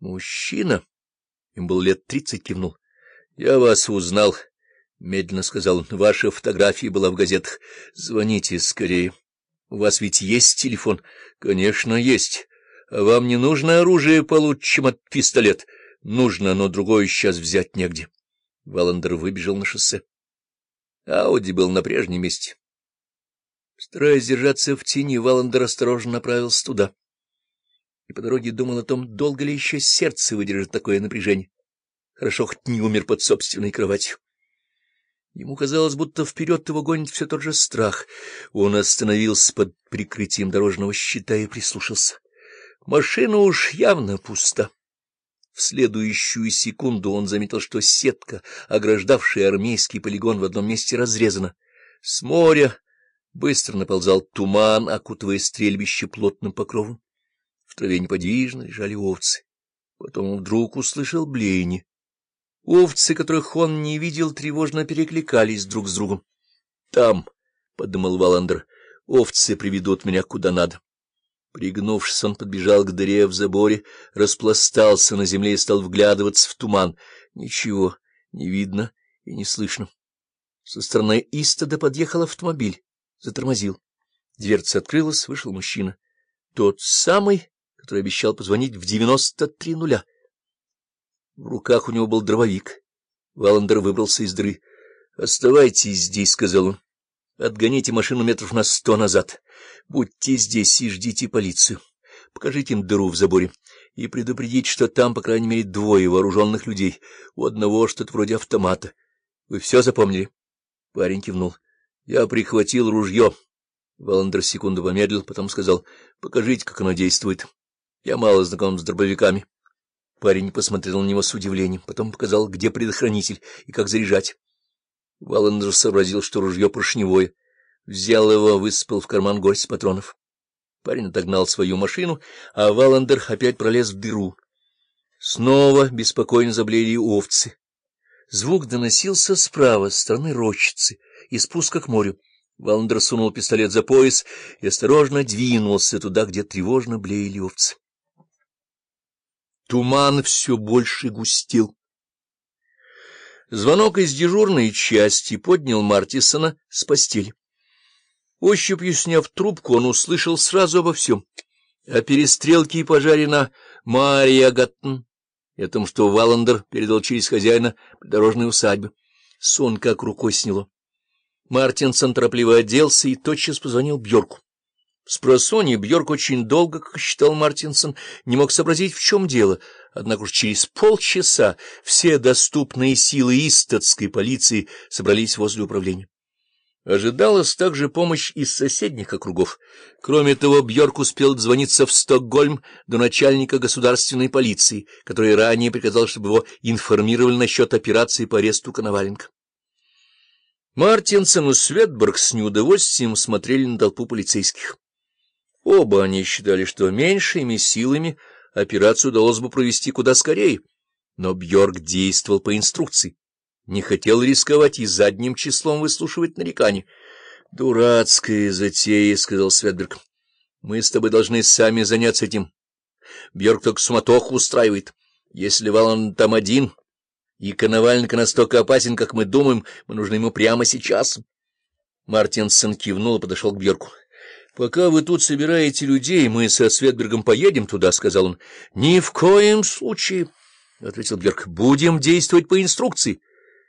Мужчина, им был лет тридцать, кивнул. — Я вас узнал, — медленно сказал Ваша фотография была в газетах. Звоните скорее. У вас ведь есть телефон? — Конечно, есть. А вам не нужно оружие получше, чем от пистолет? — Нужно, но другое сейчас взять негде. Валандер выбежал на шоссе. Ауди был на прежнем месте. Стараясь держаться в тени, Валандер осторожно направился туда. И по дороге думал о том, долго ли еще сердце выдержит такое напряжение. Хорошо, хоть не умер под собственной кроватью. Ему казалось, будто вперед его гонит все тот же страх. Он остановился под прикрытием дорожного щита и прислушался. Машина уж явно пуста. В следующую секунду он заметил, что сетка, ограждавшая армейский полигон, в одном месте разрезана. С моря быстро наползал туман, окутывая стрельбище плотным покровом. В траве неподвижно лежали овцы. Потом вдруг услышал блеяние. Овцы, которых он не видел, тревожно перекликались друг с другом. — Там, — подумал Валандер, — овцы приведут меня куда надо. Пригнувшись, он подбежал к дыре в заборе, распластался на земле и стал вглядываться в туман. Ничего не видно и не слышно. Со стороны Истода подъехал автомобиль, затормозил. Дверца открылась, вышел мужчина. Тот самый, который обещал позвонить в девяносто три нуля. В руках у него был дробовик. Валандер выбрался из дыры. — Оставайтесь здесь, — сказал он. — Отгоните машину метров на сто назад. Будьте здесь и ждите полицию. Покажите им дыру в заборе и предупредите, что там, по крайней мере, двое вооруженных людей. У одного что-то вроде автомата. Вы все запомнили? Парень кивнул. Я прихватил ружье. Валандер секунду помедлил, потом сказал, — покажите, как оно действует. Я мало знаком с дробовиками. Парень посмотрел на него с удивлением, потом показал, где предохранитель и как заряжать. Валандер сообразил, что ружье поршневое взял его, высыпал в карман горсть патронов. Парень отогнал свою машину, а Валандер опять пролез в дыру. Снова беспокойно заблеяли овцы. Звук доносился справа, с стороны рощицы, и спуска к морю. Валандер сунул пистолет за пояс и осторожно двинулся туда, где тревожно блеяли овцы. Туман все больше густел. Звонок из дежурной части поднял Мартисона с постели. Ощупью сняв трубку, он услышал сразу обо всем. О перестрелке и пожаре на Мария Гаттен, и о том, что Валандер передал через хозяина придорожной усадьбы. Сон как рукой сняло. Мартинсон торопливо оделся и тотчас позвонил Бьорку. С просони Бьорк очень долго, как считал Мартинсон, не мог сообразить, в чем дело, однако уж через полчаса все доступные силы истатской полиции собрались возле управления. Ожидалась также помощь из соседних округов. Кроме того, Бьорк успел дозвониться в Стокгольм до начальника государственной полиции, который ранее приказал, чтобы его информировали насчет операции по аресту Коноваленко. Мартинсон и Светберг с неудовольствием смотрели на толпу полицейских. Оба они считали, что меньшими силами операцию удалось бы провести куда скорее, но Бьорк действовал по инструкции не хотел рисковать и задним числом выслушивать нарекания. — Дурацкая затея, — сказал Светберг. — Мы с тобой должны сами заняться этим. Бьерк только суматоху устраивает. Если Валан там один, и Коноваленко настолько опасен, как мы думаем, мы нужны ему прямо сейчас. Мартинсон кивнул и подошел к Бьерку. — Пока вы тут собираете людей, мы со Светбергом поедем туда, — сказал он. — Ни в коем случае, — ответил Бьерк. — Будем действовать по инструкции.